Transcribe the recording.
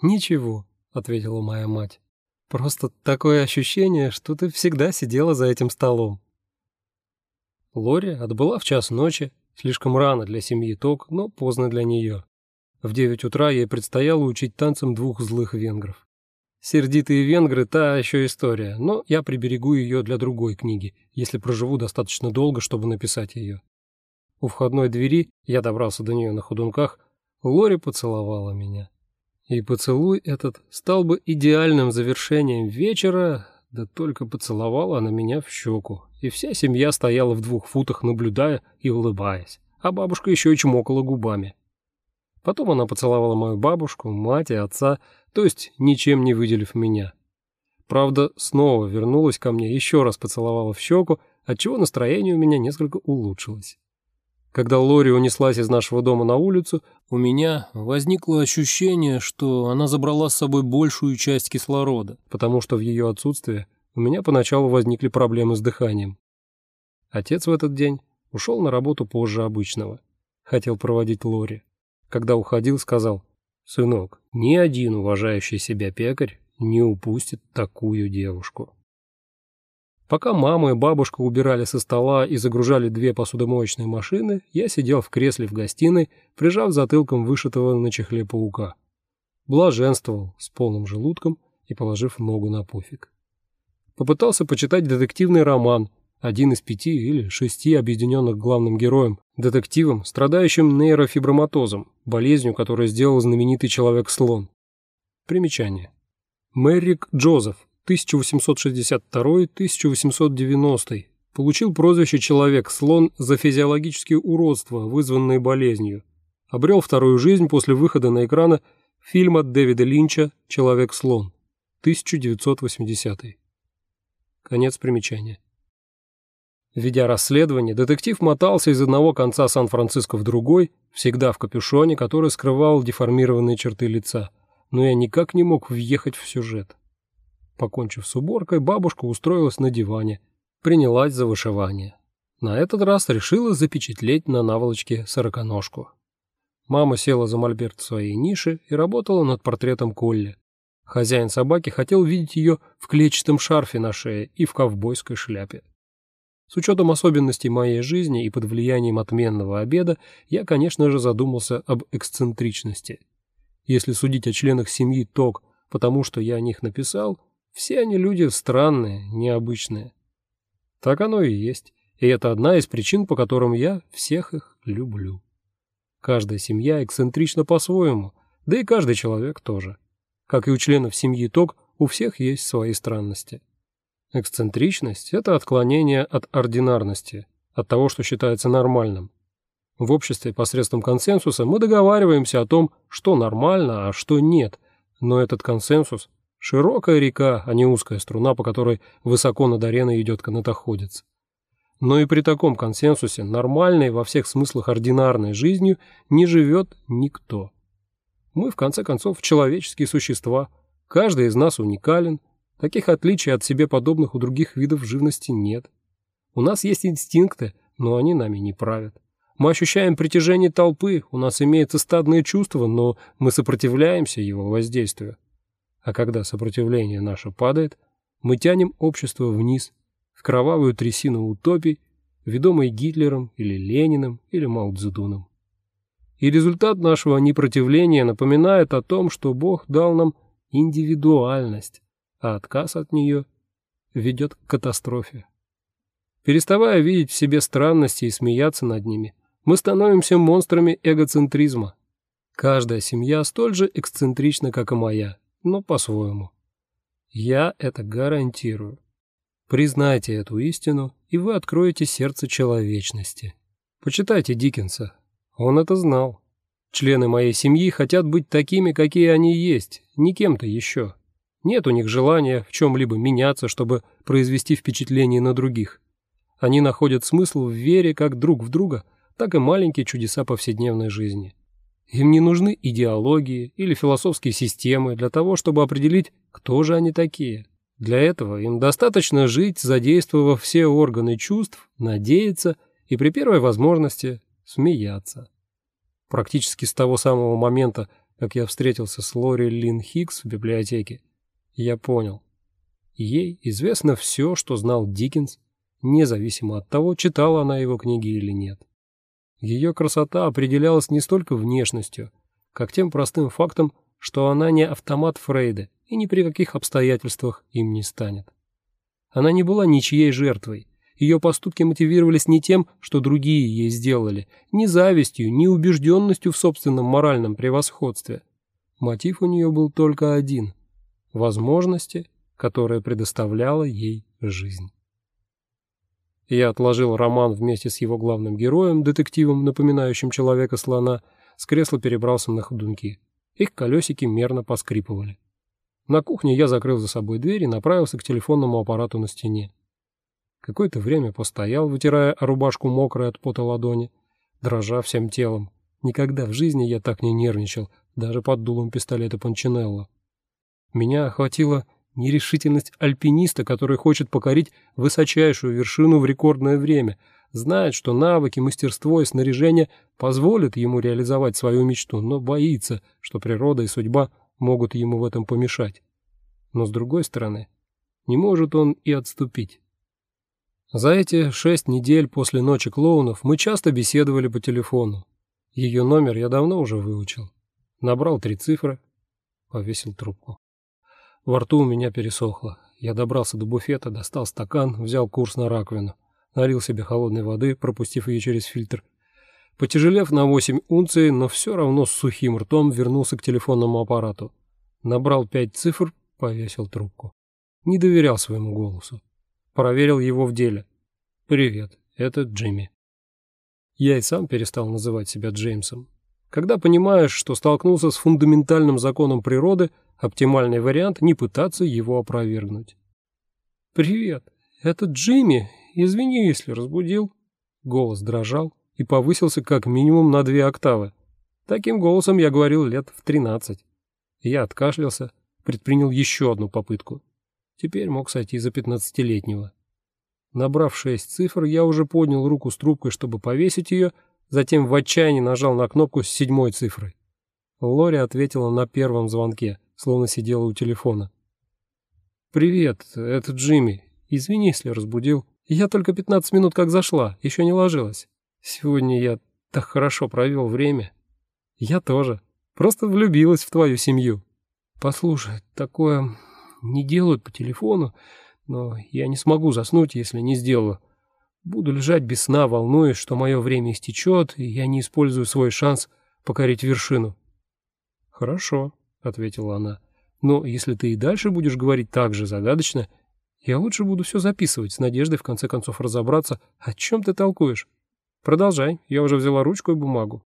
«Ничего», — ответила моя мать. «Просто такое ощущение, что ты всегда сидела за этим столом». Лори отбыла в час ночи, слишком рано для семьи Ток, но поздно для нее. В девять утра ей предстояло учить танцам двух злых венгров. Сердитые венгры – та еще история, но я приберегу ее для другой книги, если проживу достаточно долго, чтобы написать ее. У входной двери, я добрался до нее на ходунках, Лори поцеловала меня. И поцелуй этот стал бы идеальным завершением вечера, да только поцеловала она меня в щеку, и вся семья стояла в двух футах, наблюдая и улыбаясь, а бабушка еще и чмокала губами. Потом она поцеловала мою бабушку, мать и отца, то есть ничем не выделив меня. Правда, снова вернулась ко мне, еще раз поцеловала в щеку, отчего настроение у меня несколько улучшилось. Когда Лори унеслась из нашего дома на улицу, у меня возникло ощущение, что она забрала с собой большую часть кислорода, потому что в ее отсутствие у меня поначалу возникли проблемы с дыханием. Отец в этот день ушел на работу позже обычного. Хотел проводить Лори. Когда уходил, сказал, «Сынок, ни один уважающий себя пекарь не упустит такую девушку». Пока мама и бабушка убирали со стола и загружали две посудомоечные машины, я сидел в кресле в гостиной, прижав затылком вышитого на чехле паука. Блаженствовал с полным желудком и положив ногу на пуфик. Попытался почитать детективный роман, один из пяти или шести объединенных главным героем, детективом, страдающим нейрофиброматозом, болезнью, которую сделал знаменитый человек-слон. Примечание. Мэрик Джозеф, 1862-1890, получил прозвище «Человек-слон» за физиологические уродства, вызванные болезнью. Обрел вторую жизнь после выхода на экраны фильма Дэвида Линча «Человек-слон» 1980. Конец примечания. Ведя расследование, детектив мотался из одного конца Сан-Франциско в другой, всегда в капюшоне, который скрывал деформированные черты лица, но я никак не мог въехать в сюжет. Покончив с уборкой, бабушка устроилась на диване, принялась за вышивание. На этот раз решила запечатлеть на наволочке сороконожку. Мама села за мольберт в своей нише и работала над портретом Колли. Хозяин собаки хотел видеть ее в клетчатом шарфе на шее и в ковбойской шляпе. С учетом особенностей моей жизни и под влиянием отменного обеда, я, конечно же, задумался об эксцентричности. Если судить о членах семьи ТОК, потому что я о них написал, все они люди странные, необычные. Так оно и есть, и это одна из причин, по которым я всех их люблю. Каждая семья эксцентрична по-своему, да и каждый человек тоже. Как и у членов семьи ТОК, у всех есть свои странности. Эксцентричность – это отклонение от ординарности, от того, что считается нормальным. В обществе посредством консенсуса мы договариваемся о том, что нормально, а что нет, но этот консенсус Широкая река, а не узкая струна, по которой высоко над ареной идет канатоходец. Но и при таком консенсусе нормальной, во всех смыслах ординарной жизнью не живет никто. Мы, в конце концов, человеческие существа. Каждый из нас уникален. Таких отличий от себе подобных у других видов живности нет. У нас есть инстинкты, но они нами не правят. Мы ощущаем притяжение толпы, у нас имеется стадное чувство, но мы сопротивляемся его воздействию. А когда сопротивление наше падает, мы тянем общество вниз, в кровавую трясину утопий, ведомой Гитлером или Лениным или Мао. И результат нашего непротивления напоминает о том, что Бог дал нам индивидуальность, а отказ от нее ведет к катастрофе. Переставая видеть в себе странности и смеяться над ними, мы становимся монстрами эгоцентризма. Каждая семья столь же эксцентрична, как и моя но по-своему. Я это гарантирую. Признайте эту истину, и вы откроете сердце человечности. Почитайте Диккенса. Он это знал. Члены моей семьи хотят быть такими, какие они есть, не кем-то еще. Нет у них желания в чем-либо меняться, чтобы произвести впечатление на других. Они находят смысл в вере как друг в друга, так и маленькие чудеса повседневной жизни. Им не нужны идеологии или философские системы для того, чтобы определить, кто же они такие. Для этого им достаточно жить, задействовав все органы чувств, надеяться и при первой возможности смеяться. Практически с того самого момента, как я встретился с Лори Лин Хикс в библиотеке, я понял. Ей известно все, что знал Диккенс, независимо от того, читала она его книги или нет. Ее красота определялась не столько внешностью, как тем простым фактом, что она не автомат Фрейда и ни при каких обстоятельствах им не станет. Она не была ничьей жертвой. Ее поступки мотивировались не тем, что другие ей сделали, ни завистью, ни убежденностью в собственном моральном превосходстве. Мотив у нее был только один – возможности, которые предоставляла ей жизнь. Я отложил роман вместе с его главным героем, детективом, напоминающим человека-слона, с кресла перебрался на ходунки. Их колесики мерно поскрипывали. На кухне я закрыл за собой дверь и направился к телефонному аппарату на стене. Какое-то время постоял, вытирая рубашку мокрой от пота ладони, дрожа всем телом. Никогда в жизни я так не нервничал, даже под дулом пистолета Панчинелло. Меня охватила нерешительность альпиниста, который хочет покорить высочайшую вершину в рекордное время, знает, что навыки, мастерство и снаряжение позволят ему реализовать свою мечту, но боится, что природа и судьба могут ему в этом помешать. Но с другой стороны, не может он и отступить. За эти шесть недель после ночи клоунов мы часто беседовали по телефону. Ее номер я давно уже выучил. Набрал три цифры, повесил трубку. Во рту у меня пересохло. Я добрался до буфета, достал стакан, взял курс на раковину, налил себе холодной воды, пропустив ее через фильтр, Потяжелев на 8 унций, но все равно с сухим ртом вернулся к телефонному аппарату. Набрал пять цифр, повесил трубку. Не доверял своему голосу. Проверил его в деле. «Привет, это Джимми». Я и сам перестал называть себя Джеймсом. Когда понимаешь, что столкнулся с фундаментальным законом природы, оптимальный вариант — не пытаться его опровергнуть. «Привет, это Джимми. Извини, если разбудил». Голос дрожал, и повысился как минимум на две октавы. Таким голосом я говорил лет в тринадцать. Я откашлялся, предпринял еще одну попытку. Теперь мог сойти за пятнадцатилетнего. Набрав шесть цифр, я уже поднял руку с трубкой, чтобы повесить ее, затем в отчаянии нажал на кнопку с седьмой цифрой. Лори ответила на первом звонке, словно сидела у телефона. «Привет, это Джимми. Извини, если разбудил. Я только пятнадцать минут как зашла, еще не ложилась». Сегодня я так хорошо провел время. Я тоже. Просто влюбилась в твою семью. Послушай, такое не делают по телефону, но я не смогу заснуть, если не сделаю. Буду лежать без сна, волнуясь, что мое время истечет, и я не использую свой шанс покорить вершину. «Хорошо», — ответила она. «Но если ты и дальше будешь говорить так же загадочно, я лучше буду все записывать с надеждой в конце концов разобраться, о чем ты толкуешь. Продолжай, я уже взяла ручку и бумагу.